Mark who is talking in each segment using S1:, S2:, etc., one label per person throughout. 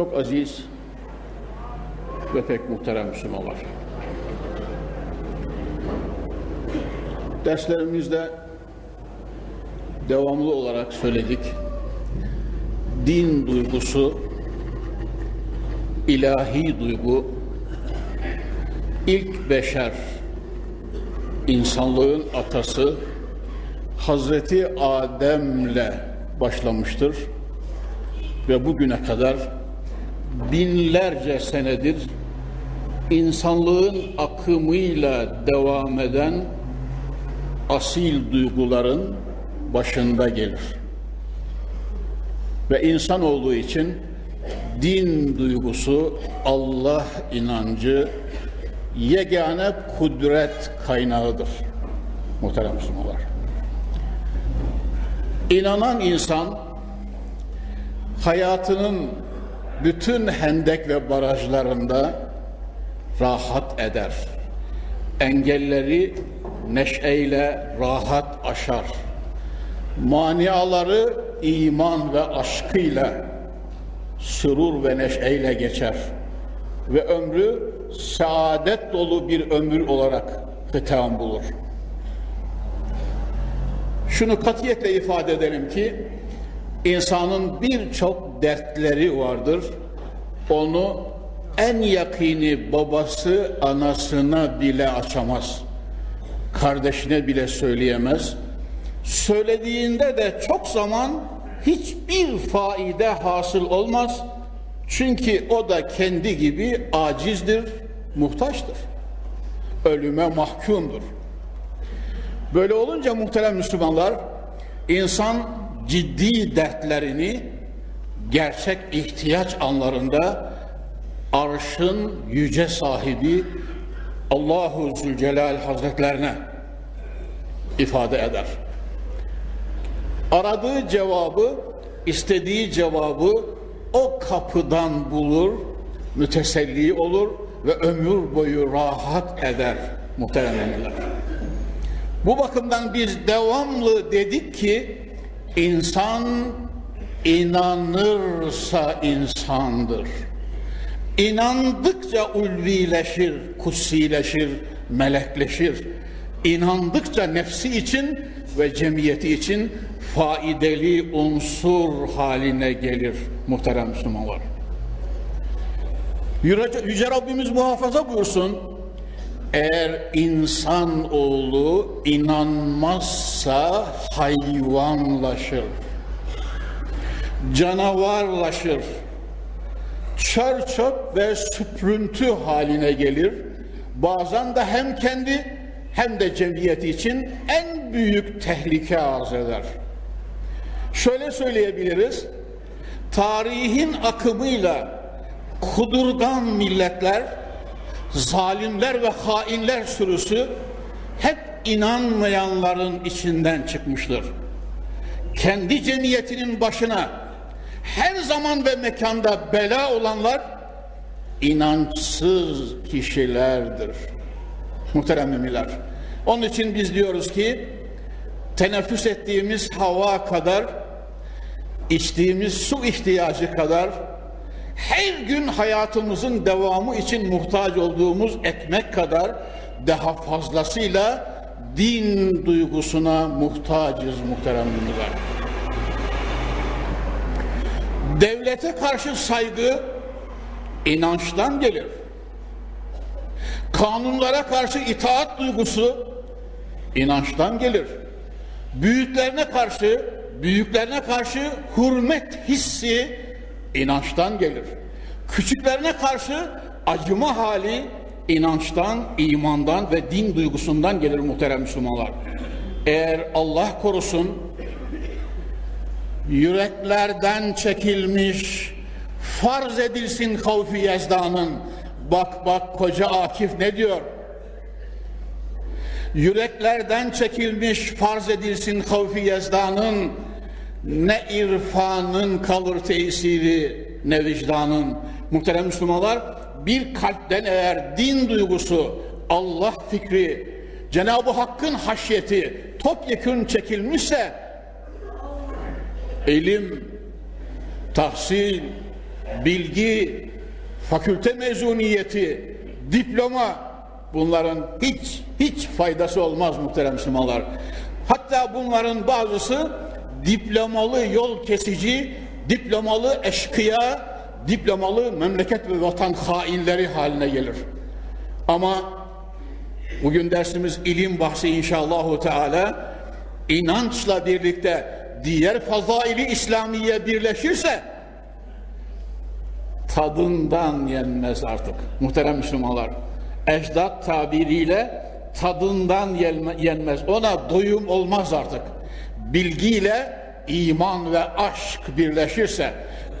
S1: Çok aziz ve pek muhterem Müslümanlar. Derslerimizde devamlı olarak söyledik. Din duygusu, ilahi duygu, ilk beşer, insanlığın atası Hazreti Adem'le başlamıştır ve bugüne kadar binlerce senedir insanlığın akımıyla devam eden asil duyguların başında gelir. Ve insan olduğu için din duygusu, Allah inancı yegane kudret kaynağıdır. Muhterem Müslümanlar. İnanan insan hayatının bütün hendek ve barajlarında rahat eder. Engelleri neşeyle rahat aşar. Maniaları iman ve aşkıyla sürur ve neşeyle geçer. Ve ömrü saadet dolu bir ömür olarak hitam bulur. Şunu katiyetle ifade edelim ki insanın birçok dertleri vardır. Onu en yakini babası anasına bile açamaz. Kardeşine bile söyleyemez. Söylediğinde de çok zaman hiçbir faide hasıl olmaz. Çünkü o da kendi gibi acizdir, muhtaçtır. Ölüme mahkumdur. Böyle olunca muhterem Müslümanlar, insan ciddi dertlerini gerçek ihtiyaç anlarında arşın yüce sahibi Allahu Zülcelal Hazretlerine ifade eder. Aradığı cevabı, istediği cevabı o kapıdan bulur, müteselli olur ve ömür boyu rahat eder muhteremler. Bu bakımdan biz devamlı dedik ki insan inanırsa insandır. İnandıkça ulvileşir, kutsileşir, melekleşir. İnandıkça nefsi için ve cemiyeti için faidalı unsur haline gelir muhterem Müslümanlar. Yüce Rabbimiz muhafaza buyursun. Eğer insan oğlu inanmazsa hayvanlaşır canavarlaşır. Çör çöp ve süprüntü haline gelir. Bazen de hem kendi hem de cemiyeti için en büyük tehlike arz eder. Şöyle söyleyebiliriz. Tarihin akımıyla kudurgan milletler, zalimler ve hainler sürüsü hep inanmayanların içinden çıkmıştır. Kendi cemiyetinin başına her zaman ve mekanda bela olanlar inançsız kişilerdir. Muhterem müminler. Onun için biz diyoruz ki teneffüs ettiğimiz hava kadar içtiğimiz su ihtiyacı kadar her gün hayatımızın devamı için muhtaç olduğumuz ekmek kadar daha fazlasıyla din duygusuna muhtacız muhterem müminler. Devlete karşı saygı inançtan gelir. Kanunlara karşı itaat duygusu inançtan gelir. Büyüklerine karşı, büyüklerine karşı hürmet hissi inançtan gelir. Küçüklerine karşı acıma hali inançtan, imandan ve din duygusundan gelir muhterem Müslümanlar. Eğer Allah korusun yüreklerden çekilmiş farz edilsin havfi yezdanın. Bak bak koca Akif ne diyor? Yüreklerden çekilmiş farz edilsin havfi yezdanın. Ne irfanın kalır tesiri ne vicdanın. Muhterem Müslümanlar bir kalpten eğer din duygusu Allah fikri Cenab-ı Hakk'ın haşyeti topyekün çekilmişse ilim, tahsil, bilgi, fakülte mezuniyeti, diploma bunların hiç hiç faydası olmaz muhterem Müslümanlar. Hatta bunların bazısı diplomalı yol kesici, diplomalı eşkıya, diplomalı memleket ve vatan hainleri haline gelir. Ama bugün dersimiz ilim bahsi inşallahu teala inançla birlikte diğer fazaili İslamiye birleşirse tadından yenmez artık muhterem Müslümanlar. Ecdat tabiriyle tadından yenmez. Ona doyum olmaz artık. Bilgiyle iman ve aşk birleşirse,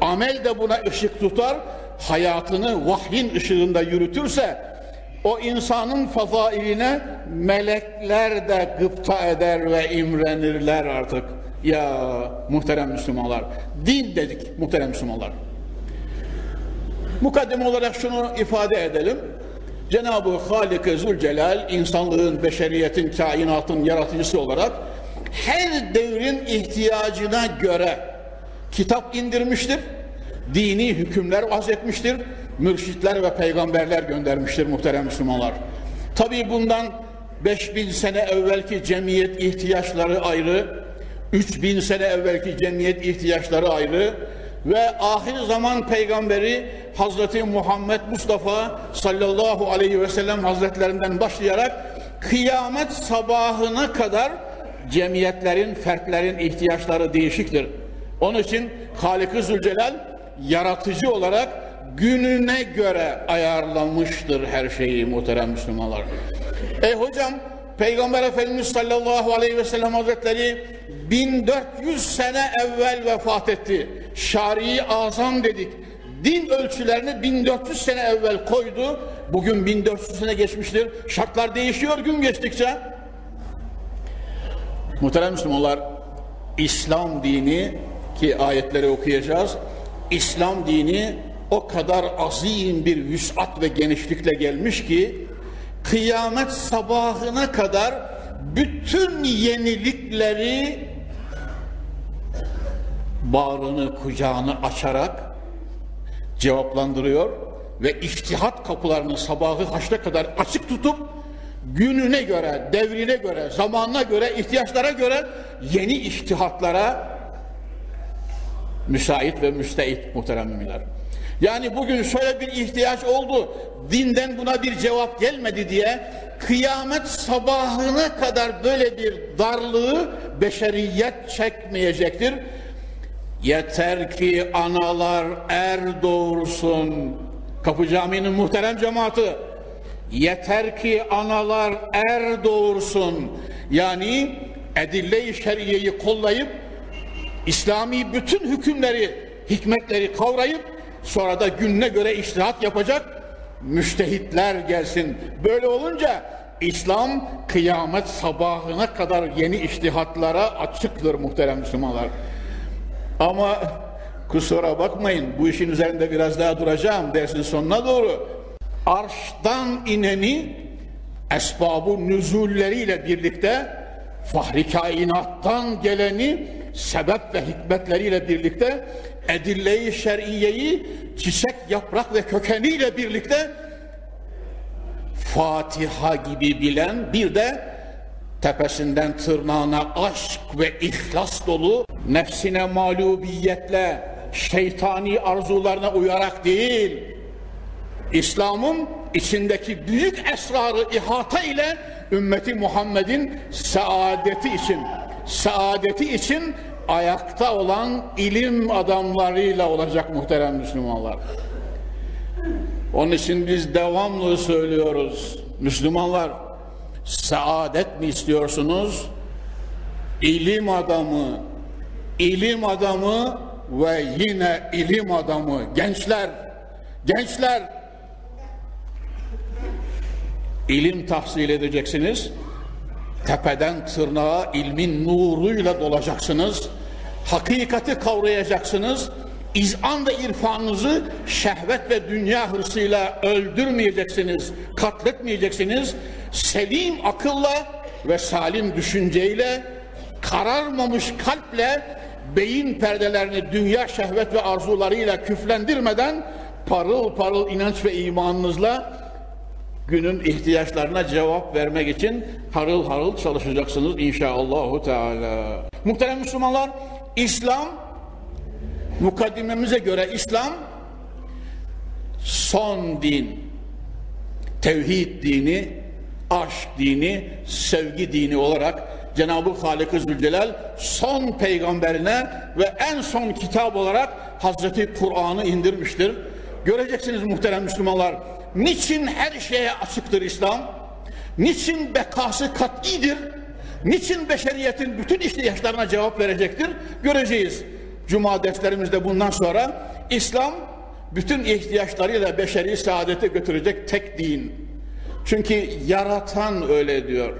S1: amel de buna ışık tutar, hayatını vahyin ışığında yürütürse, o insanın fazailine melekler de gıpta eder ve imrenirler artık. Ya muhterem Müslümanlar, din dedik muhterem Müslümanlar. Mukaddim olarak şunu ifade edelim. Cenab-ı Halik-i Zülcelal insanlığın, beşeriyetin, kainatın yaratıcısı olarak her devrin ihtiyacına göre kitap indirmiştir. Dini hükümler vazetmiştir. Mürşitler ve peygamberler göndermiştir muhterem Müslümanlar. Tabi bundan 5000 sene evvelki cemiyet ihtiyaçları ayrı, 3000 sene evvelki cemiyet ihtiyaçları ayrı, ve ahir zaman peygamberi Hazreti Muhammed Mustafa sallallahu aleyhi ve sellem hazretlerinden başlayarak kıyamet sabahına kadar cemiyetlerin, fertlerin ihtiyaçları değişiktir. Onun için Halik-i Zülcelal yaratıcı olarak gününe göre ayarlamıştır her şeyi muhterem Müslümanlar. E hocam Peygamber Efendimiz sallallahu aleyhi ve sellem hazretleri 1400 sene evvel vefat etti. Şari azam dedik. Din ölçülerini 1400 sene evvel koydu. Bugün 1400 sene geçmiştir. Şartlar değişiyor gün geçtikçe. Muhterem Müslümanlar, İslam dini ki ayetleri okuyacağız. İslam dini o kadar azim bir vüsat ve genişlikle gelmiş ki kıyamet sabahına kadar bütün yenilikleri bağrını kucağını açarak cevaplandırıyor ve iştihat kapılarını sabahı haçta kadar açık tutup gününe göre, devrine göre, zamanına göre, ihtiyaçlara göre yeni iştihatlara müsait ve müsteit muhterem müminler. Yani bugün şöyle bir ihtiyaç oldu, dinden buna bir cevap gelmedi diye kıyamet sabahına kadar böyle bir darlığı beşeriyet çekmeyecektir. Yeter ki analar er doğursun. Kapı Camii'nin muhterem cemaati. Yeter ki analar er doğursun. Yani edille-i şeriyeyi kollayıp İslami bütün hükümleri, hikmetleri kavrayıp sonra da gününe göre iştihat yapacak müştehitler gelsin. Böyle olunca İslam kıyamet sabahına kadar yeni iştihatlara açıktır muhterem Müslümanlar. Ama kusura bakmayın bu işin üzerinde biraz daha duracağım dersin sonuna doğru. Arştan ineni esbabı nüzulleriyle birlikte fahri kainattan geleni sebep ve hikmetleriyle birlikte edille-i şer'iyeyi çiçek, yaprak ve kökeniyle birlikte Fatiha gibi bilen bir de tepesinden tırnağına aşk ve ihlas dolu nefsine mağlubiyetle şeytani arzularına uyarak değil İslam'ın içindeki büyük esrarı ihata ile ümmeti Muhammed'in saadeti için saadeti için ayakta olan ilim adamlarıyla olacak muhterem Müslümanlar. Onun için biz devamlı söylüyoruz. Müslümanlar saadet mi istiyorsunuz? İlim adamı, ilim adamı ve yine ilim adamı. Gençler, gençler ilim tahsil edeceksiniz. Tepeden tırnağa ilmin nuruyla dolacaksınız. Hakikati kavrayacaksınız. İzan ve irfanınızı şehvet ve dünya hırsıyla öldürmeyeceksiniz, katletmeyeceksiniz. Selim akılla ve salim düşünceyle, kararmamış kalple beyin perdelerini dünya şehvet ve arzularıyla küflendirmeden parıl parıl inanç ve imanınızla günün ihtiyaçlarına cevap vermek için harıl harıl çalışacaksınız inşallahü teala. Muhterem Müslümanlar, İslam mukaddimemize göre İslam son din. Tevhid dini, aşk dini, sevgi dini olarak Cenab-ı Halik-i Zülcelal son peygamberine ve en son kitap olarak Hazreti Kur'an'ı indirmiştir. Göreceksiniz muhterem Müslümanlar, niçin her şeye açıktır İslam? Niçin bekası kat'idir? Niçin beşeriyetin bütün ihtiyaçlarına cevap verecektir? Göreceğiz. Cuma derslerimizde bundan sonra İslam bütün ihtiyaçlarıyla beşeri saadete götürecek tek din. Çünkü yaratan öyle diyor.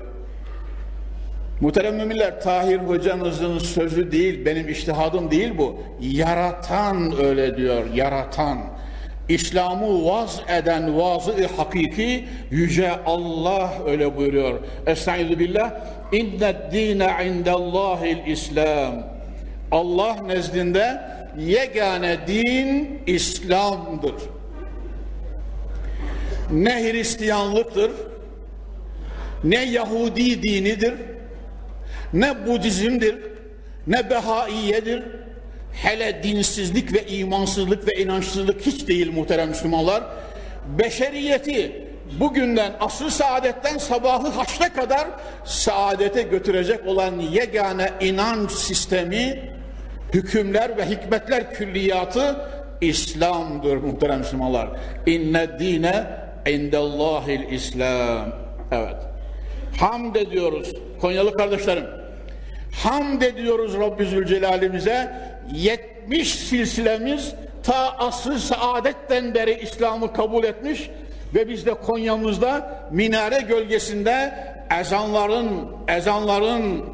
S1: Muhterem müminler, Tahir hocamızın sözü değil, benim iştihadım değil bu. Yaratan öyle diyor, yaratan. İslam'ı vaz eden vazı hakiki yüce Allah öyle buyuruyor. Estaizu billah. İnne dine indellahil İslam. Allah nezdinde yegane din İslam'dır. Ne Hristiyanlıktır, ne Yahudi dinidir, ne Budizm'dir, ne Behaiyedir, hele dinsizlik ve imansızlık ve inançsızlık hiç değil muhterem Müslümanlar. Beşeriyeti bugünden asıl saadetten sabahı haçta kadar saadete götürecek olan yegane inanç sistemi, hükümler ve hikmetler külliyatı İslam'dır muhterem Müslümanlar. İnne dine indellahil İslam. Evet. Hamd ediyoruz Konyalı kardeşlerim. Hamd ediyoruz Rabbi Zülcelal'imize. 70 silsilemiz ta asr saadetten beri İslam'ı kabul etmiş ve biz de Konya'mızda minare gölgesinde ezanların ezanların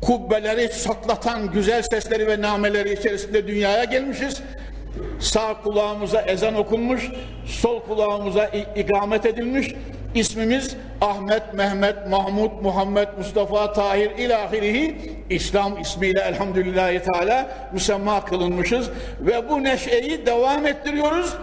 S1: kubbeleri çatlatan güzel sesleri ve nameleri içerisinde dünyaya gelmişiz. Sağ kulağımıza ezan okunmuş, sol kulağımıza ikamet edilmiş. İsmimiz Ahmet, Mehmet, Mahmud, Muhammed, Mustafa, Tahir ilahirihi İslam ismiyle elhamdülillahi teala müsemma kılınmışız. Ve bu neşeyi devam ettiriyoruz.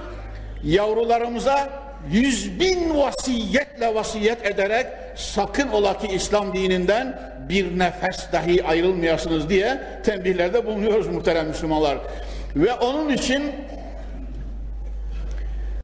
S1: Yavrularımıza yüz bin vasiyetle vasiyet ederek sakın ola ki İslam dininden bir nefes dahi ayrılmayasınız diye tembihlerde bulunuyoruz muhterem Müslümanlar. Ve onun için